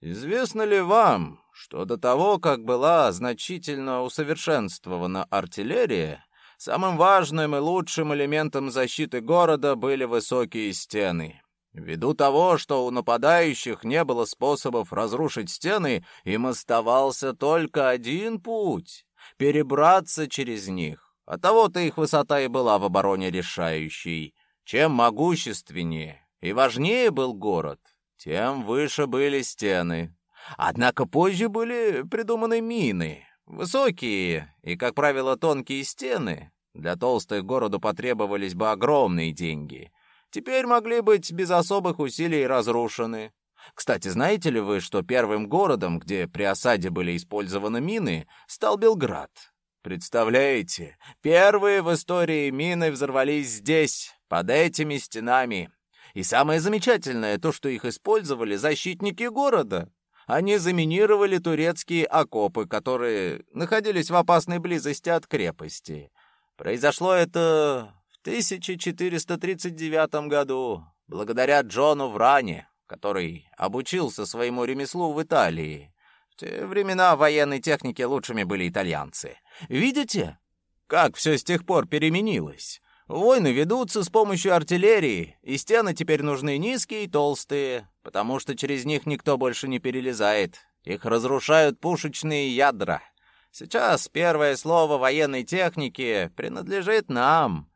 «Известно ли вам, что до того, как была значительно усовершенствована артиллерия, самым важным и лучшим элементом защиты города были высокие стены. Ввиду того, что у нападающих не было способов разрушить стены, им оставался только один путь — перебраться через них. Оттого-то их высота и была в обороне решающей. Чем могущественнее и важнее был город, тем выше были стены. Однако позже были придуманы мины, высокие и, как правило, тонкие стены. Для толстых городу потребовались бы огромные деньги. Теперь могли быть без особых усилий разрушены. Кстати, знаете ли вы, что первым городом, где при осаде были использованы мины, стал Белград? Представляете, первые в истории мины взорвались здесь, под этими стенами. И самое замечательное то, что их использовали защитники города. Они заминировали турецкие окопы, которые находились в опасной близости от крепости. Произошло это в 1439 году, благодаря Джону Вране, который обучился своему ремеслу в Италии. В те времена военной технике лучшими были итальянцы. Видите, как все с тех пор переменилось? Войны ведутся с помощью артиллерии, и стены теперь нужны низкие и толстые, потому что через них никто больше не перелезает. Их разрушают пушечные ядра. Сейчас первое слово военной техники принадлежит нам.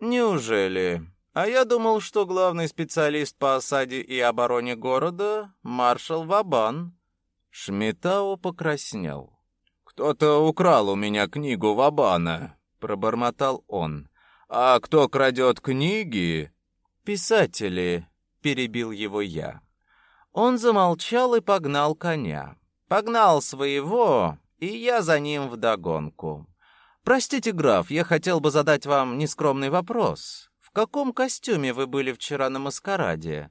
Неужели? А я думал, что главный специалист по осаде и обороне города — маршал Вабан. Шмитао покраснел. «Кто-то украл у меня книгу Вабана», — пробормотал он. А кто крадет книги? Писатели, перебил его я. Он замолчал и погнал коня. Погнал своего, и я за ним вдогонку. Простите, граф, я хотел бы задать вам нескромный вопрос. В каком костюме вы были вчера на маскараде?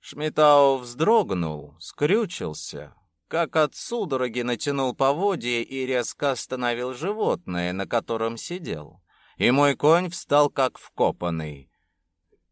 Шмитау вздрогнул, скрючился, как от судороги натянул поводья и резко остановил животное, на котором сидел и мой конь встал как вкопанный.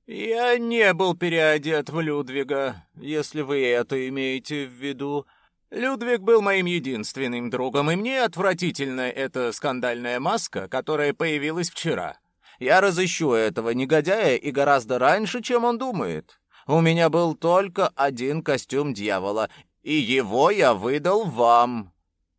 «Я не был переодет в Людвига, если вы это имеете в виду. Людвиг был моим единственным другом, и мне отвратительна эта скандальная маска, которая появилась вчера. Я разыщу этого негодяя и гораздо раньше, чем он думает. У меня был только один костюм дьявола, и его я выдал вам».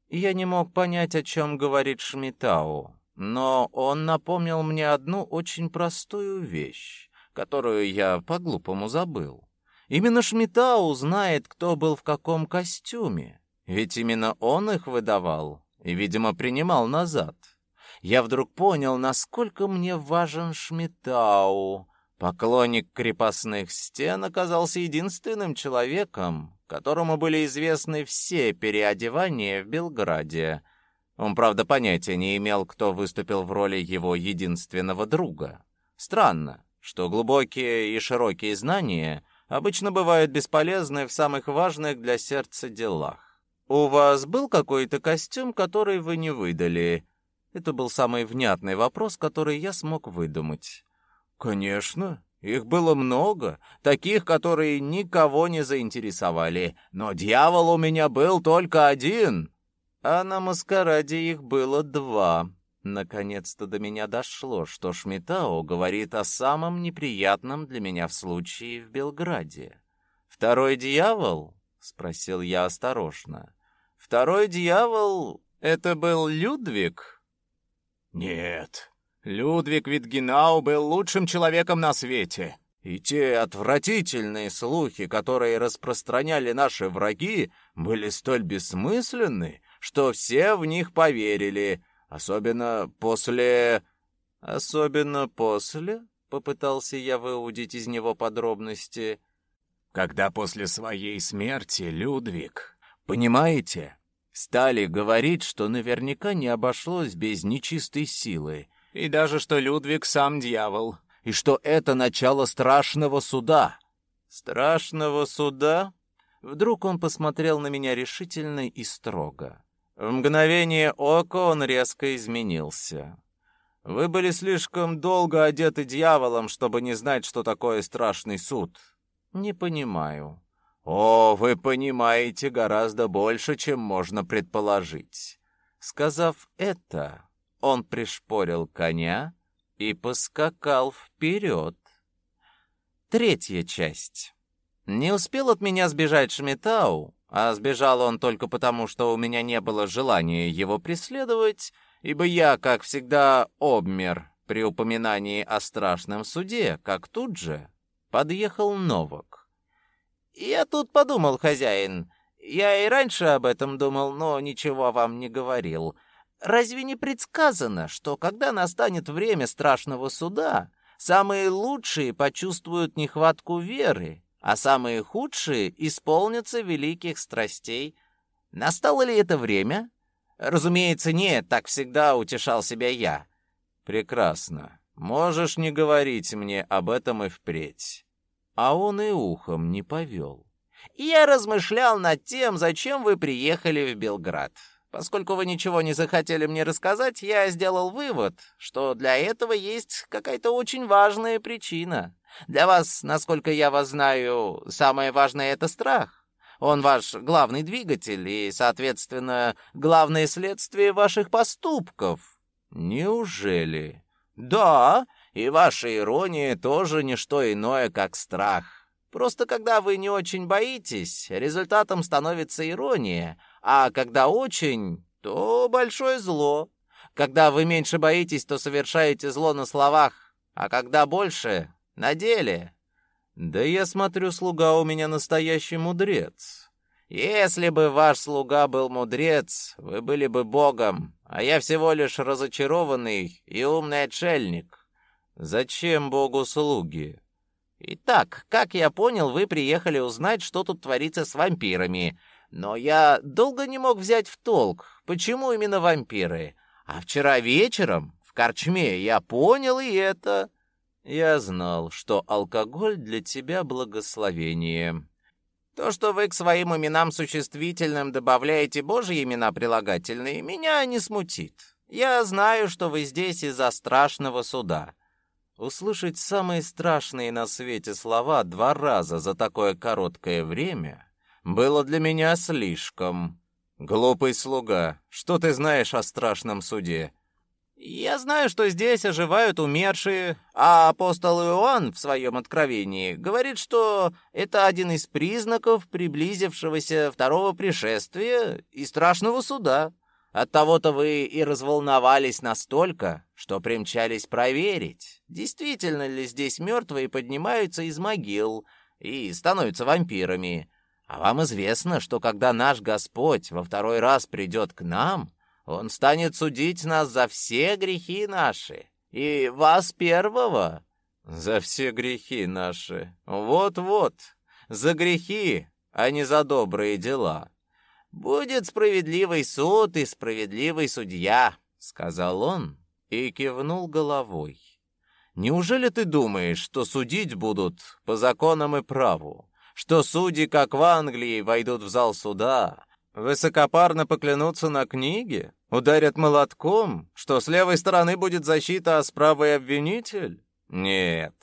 Я не мог понять, о чем говорит Шмитау, но он напомнил мне одну очень простую вещь, которую я по-глупому забыл. Именно Шмитау знает, кто был в каком костюме, ведь именно он их выдавал и, видимо, принимал назад. Я вдруг понял, насколько мне важен Шмитау. Поклонник крепостных стен оказался единственным человеком, которому были известны все переодевания в Белграде. Он, правда, понятия не имел, кто выступил в роли его единственного друга. Странно, что глубокие и широкие знания обычно бывают бесполезны в самых важных для сердца делах. У вас был какой-то костюм, который вы не выдали? Это был самый внятный вопрос, который я смог выдумать. Конечно, их было много, таких, которые никого не заинтересовали, но дьявол у меня был только один, а на маскараде их было два. Наконец-то до меня дошло, что Шмитао говорит о самом неприятном для меня в случае в Белграде. «Второй дьявол?» — спросил я осторожно. «Второй дьявол — это был Людвиг?» «Нет, Людвиг Витгенау был лучшим человеком на свете. И те отвратительные слухи, которые распространяли наши враги, были столь бессмысленны, что все в них поверили». Особенно после... Особенно после? Попытался я выудить из него подробности. Когда после своей смерти Людвиг, понимаете, стали говорить, что наверняка не обошлось без нечистой силы, и даже что Людвиг сам дьявол, и что это начало страшного суда. Страшного суда? Вдруг он посмотрел на меня решительно и строго. В мгновение ока он резко изменился. Вы были слишком долго одеты дьяволом, чтобы не знать, что такое страшный суд. Не понимаю. О, вы понимаете гораздо больше, чем можно предположить. Сказав это, он пришпорил коня и поскакал вперед. Третья часть. Не успел от меня сбежать Шмитау, а сбежал он только потому, что у меня не было желания его преследовать, ибо я, как всегда, обмер при упоминании о страшном суде, как тут же подъехал Новок. «Я тут подумал, хозяин. Я и раньше об этом думал, но ничего вам не говорил. Разве не предсказано, что когда настанет время страшного суда, самые лучшие почувствуют нехватку веры, а самые худшие исполнятся великих страстей. Настало ли это время? Разумеется, нет, так всегда утешал себя я. Прекрасно. Можешь не говорить мне об этом и впредь. А он и ухом не повел. Я размышлял над тем, зачем вы приехали в Белград. Поскольку вы ничего не захотели мне рассказать, я сделал вывод, что для этого есть какая-то очень важная причина. Для вас, насколько я вас знаю, самое важное — это страх. Он ваш главный двигатель и, соответственно, главное следствие ваших поступков. Неужели? Да, и ваша ирония тоже не что иное, как страх. Просто когда вы не очень боитесь, результатом становится ирония, а когда очень, то большое зло. Когда вы меньше боитесь, то совершаете зло на словах, а когда больше на деле. Да я смотрю, слуга у меня настоящий мудрец. Если бы ваш слуга был мудрец, вы были бы богом, а я всего лишь разочарованный и умный отшельник. Зачем богу слуги? Итак, как я понял, вы приехали узнать, что тут творится с вампирами. Но я долго не мог взять в толк, почему именно вампиры. А вчера вечером в корчме я понял и это. Я знал, что алкоголь для тебя благословение. То, что вы к своим именам существительным добавляете божьи имена прилагательные, меня не смутит. Я знаю, что вы здесь из-за страшного суда. Услышать самые страшные на свете слова два раза за такое короткое время было для меня слишком. Глупый слуга, что ты знаешь о страшном суде? Я знаю, что здесь оживают умершие, а апостол Иоанн в своем откровении говорит, что это один из признаков приблизившегося второго пришествия и страшного суда. Оттого-то вы и разволновались настолько, что примчались проверить, действительно ли здесь мертвые поднимаются из могил и становятся вампирами. А вам известно, что когда наш Господь во второй раз придет к нам, он станет судить нас за все грехи наши, и вас первого. За все грехи наши. Вот-вот, за грехи, а не за добрые дела. Будет справедливый суд и справедливый судья, сказал он и кивнул головой. Неужели ты думаешь, что судить будут по законам и праву? Что судьи, как в Англии, войдут в зал суда, Высокопарно поклянутся на книге? Ударят молотком? Что с левой стороны будет защита, а с правой обвинитель? Нет,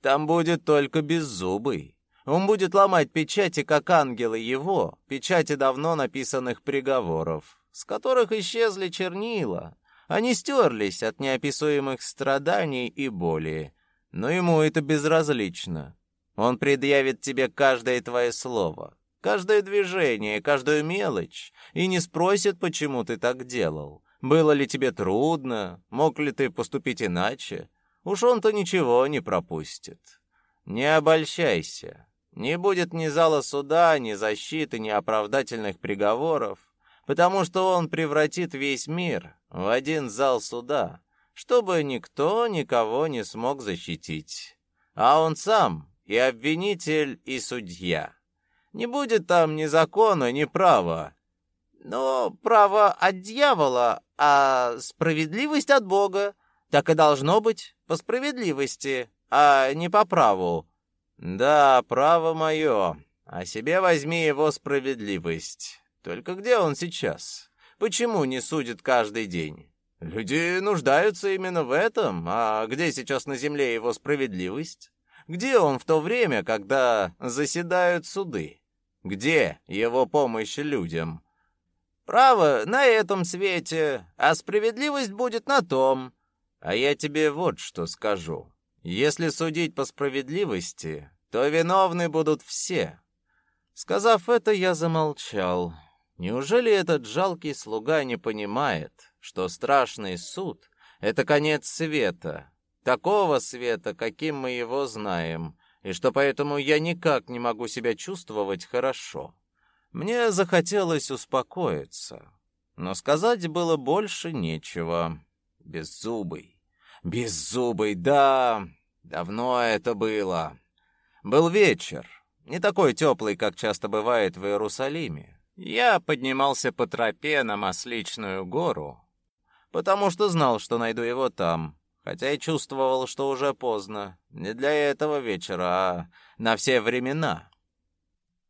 там будет только беззубый. Он будет ломать печати, как ангелы его, печати давно написанных приговоров, с которых исчезли чернила. Они стерлись от неописуемых страданий и боли. Но ему это безразлично. Он предъявит тебе каждое твое слово, каждое движение, каждую мелочь, и не спросит, почему ты так делал. Было ли тебе трудно, мог ли ты поступить иначе? Уж он-то ничего не пропустит. Не обольщайся. Не будет ни зала суда, ни защиты, ни оправдательных приговоров, потому что он превратит весь мир в один зал суда, чтобы никто никого не смог защитить. А он сам и обвинитель, и судья. Не будет там ни закона, ни права. Но право от дьявола, а справедливость от Бога. Так и должно быть по справедливости, а не по праву. Да, право мое, а себе возьми его справедливость. Только где он сейчас? Почему не судит каждый день? Люди нуждаются именно в этом, а где сейчас на земле его справедливость? Где он в то время, когда заседают суды? Где его помощь людям? Право на этом свете, а справедливость будет на том. А я тебе вот что скажу. Если судить по справедливости, то виновны будут все. Сказав это, я замолчал. Неужели этот жалкий слуга не понимает, что страшный суд — это конец света, такого света, каким мы его знаем, и что поэтому я никак не могу себя чувствовать хорошо. Мне захотелось успокоиться, но сказать было больше нечего. Беззубый. Беззубый, да, давно это было. Был вечер, не такой теплый, как часто бывает в Иерусалиме. Я поднимался по тропе на Масличную гору, потому что знал, что найду его там хотя и чувствовал, что уже поздно. Не для этого вечера, а на все времена.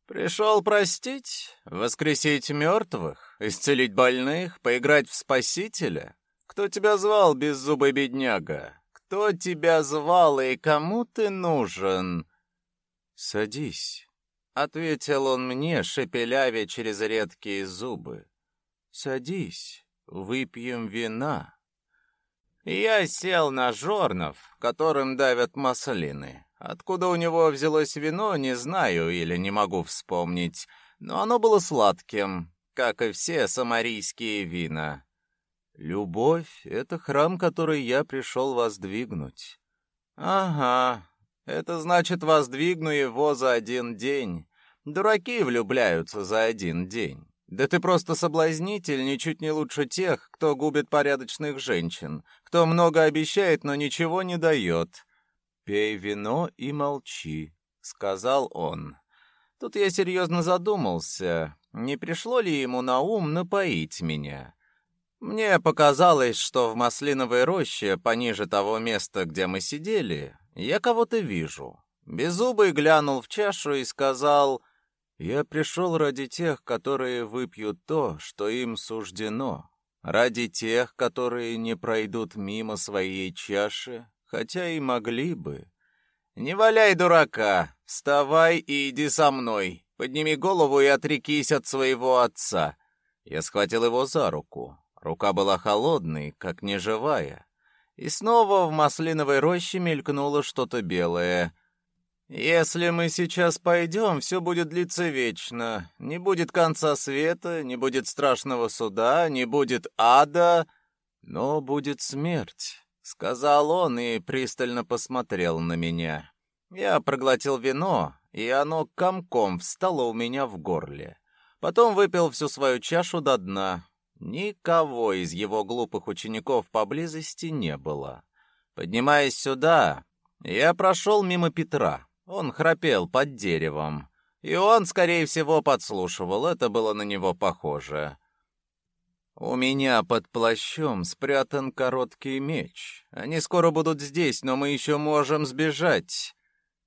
Пришел простить, воскресить мертвых, исцелить больных, поиграть в спасителя? Кто тебя звал, беззубый бедняга? Кто тебя звал и кому ты нужен? Садись, ответил он мне, шепелявя через редкие зубы. Садись, выпьем вина. Я сел на жорнов, которым давят маслины. Откуда у него взялось вино, не знаю или не могу вспомнить, но оно было сладким, как и все самарийские вина. Любовь — это храм, который я пришел воздвигнуть. Ага, это значит, воздвигну его за один день. Дураки влюбляются за один день. Да ты просто соблазнитель, ничуть не лучше тех, кто губит порядочных женщин, кто много обещает, но ничего не дает. Пей вино и молчи, сказал он. Тут я серьезно задумался, не пришло ли ему на ум напоить меня. Мне показалось, что в маслиновой роще, пониже того места, где мы сидели, я кого-то вижу. Беззубый глянул в чашу и сказал: я пришел ради тех, которые выпьют то, что им суждено, ради тех, которые не пройдут мимо своей чаши, хотя и могли бы. Не валяй дурака, вставай и иди со мной. Подними голову и отрекись от своего отца!» Я схватил его за руку. Рука была холодной, как неживая. И снова в маслиновой роще мелькнуло что-то белое. «Если мы сейчас пойдем, все будет длиться вечно. Не будет конца света, не будет страшного суда, не будет ада, но будет смерть», — сказал он и пристально посмотрел на меня. Я проглотил вино, и оно комком встало у меня в горле. Потом выпил всю свою чашу до дна. Никого из его глупых учеников поблизости не было. Поднимаясь сюда, я прошел мимо Петра. Он храпел под деревом. И он, скорее всего, подслушивал. Это было на него похоже. У меня под плащом спрятан короткий меч. Они скоро будут здесь, но мы еще можем сбежать.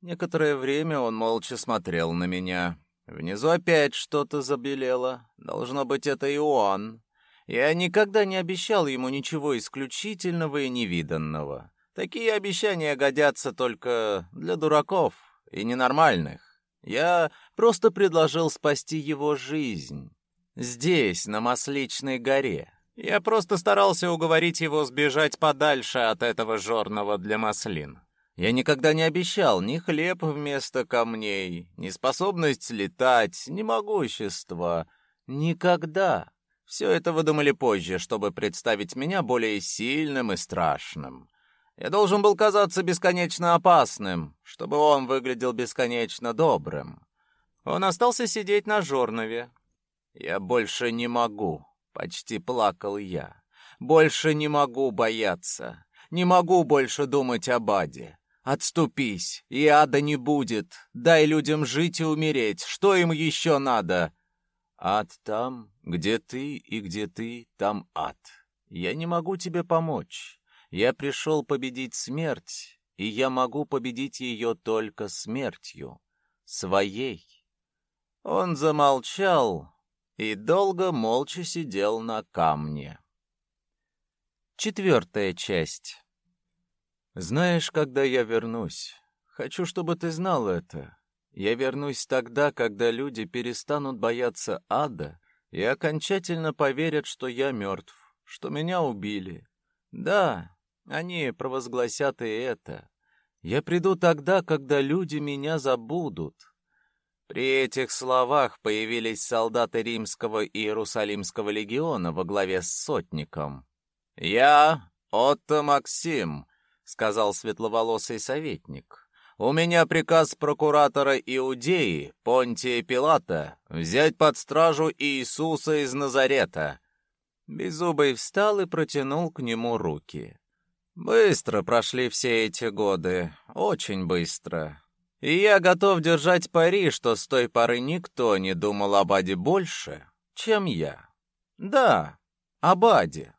Некоторое время он молча смотрел на меня. Внизу опять что-то забелело. Должно быть, это и он. Я никогда не обещал ему ничего исключительного и невиданного. Такие обещания годятся только для дураков и ненормальных. Я просто предложил спасти его жизнь. Здесь, на Масличной горе. Я просто старался уговорить его сбежать подальше от этого жорного для маслин. Я никогда не обещал ни хлеб вместо камней, ни способность летать, ни могущество. Никогда. Все это выдумали позже, чтобы представить меня более сильным и страшным. Я должен был казаться бесконечно опасным, чтобы он выглядел бесконечно добрым. Он остался сидеть на жорнове. «Я больше не могу», — почти плакал я. «Больше не могу бояться. Не могу больше думать об Аде. Отступись, и ада не будет. Дай людям жить и умереть. Что им еще надо? Ад там, где ты и где ты, там ад. Я не могу тебе помочь. Я пришел победить смерть, и я могу победить ее только смертью. Своей. Он замолчал и долго молча сидел на камне. Четвертая часть. Знаешь, когда я вернусь? Хочу, чтобы ты знал это. Я вернусь тогда, когда люди перестанут бояться ада и окончательно поверят, что я мертв, что меня убили. Да, они провозгласят и это. Я приду тогда, когда люди меня забудут. При этих словах появились солдаты римского и иерусалимского легиона во главе с сотником. «Я, Отто Максим, сказал светловолосый советник. У меня приказ прокуратора Иудеи Понтия Пилата взять под стражу Иисуса из Назарета. Беззубый встал и протянул к нему руки. Быстро прошли все эти годы, очень быстро. И я готов держать пари, что с той поры никто не думал об Аде больше, чем я. Да, об Аде.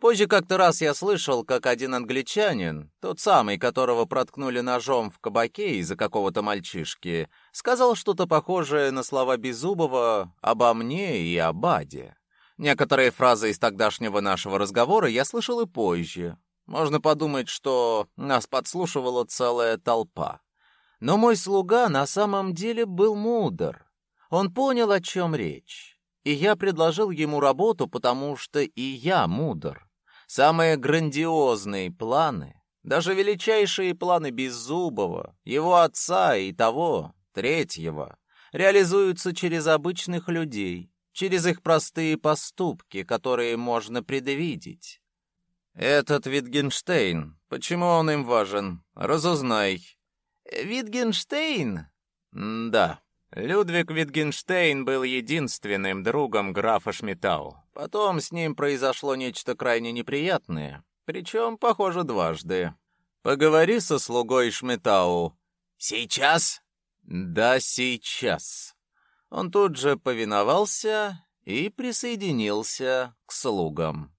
Позже как-то раз я слышал, как один англичанин, тот самый, которого проткнули ножом в кабаке из-за какого-то мальчишки, сказал что-то похожее на слова Беззубова обо мне и об Аде. Некоторые фразы из тогдашнего нашего разговора я слышал и позже. Можно подумать, что нас подслушивала целая толпа. Но мой слуга на самом деле был мудр. Он понял, о чем речь. И я предложил ему работу, потому что и я мудр. Самые грандиозные планы, даже величайшие планы Беззубова, его отца и того, третьего, реализуются через обычных людей, через их простые поступки, которые можно предвидеть. Этот Витгенштейн, почему он им важен? Разузнай. Витгенштейн? да. Людвиг Витгенштейн был единственным другом графа Шмитау. Потом с ним произошло нечто крайне неприятное, причем, похоже, дважды. Поговори со слугой Шмитау. Сейчас? Да, сейчас. Он тут же повиновался и присоединился к слугам.